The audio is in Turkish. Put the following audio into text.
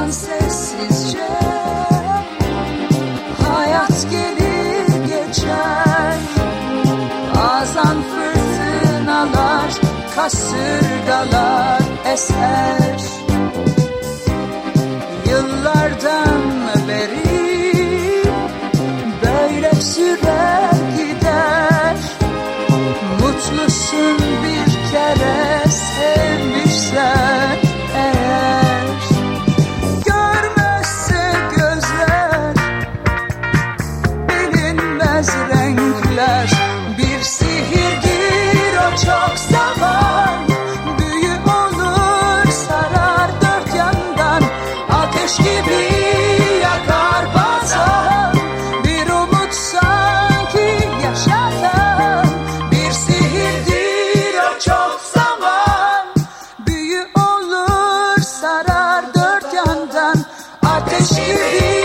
insan sessizce Hayat gelir geçer. Bazen fırtınalar Kasırgalar eser. Yıllardan beri Böyle sürer gider. Mutlusun bir kere. she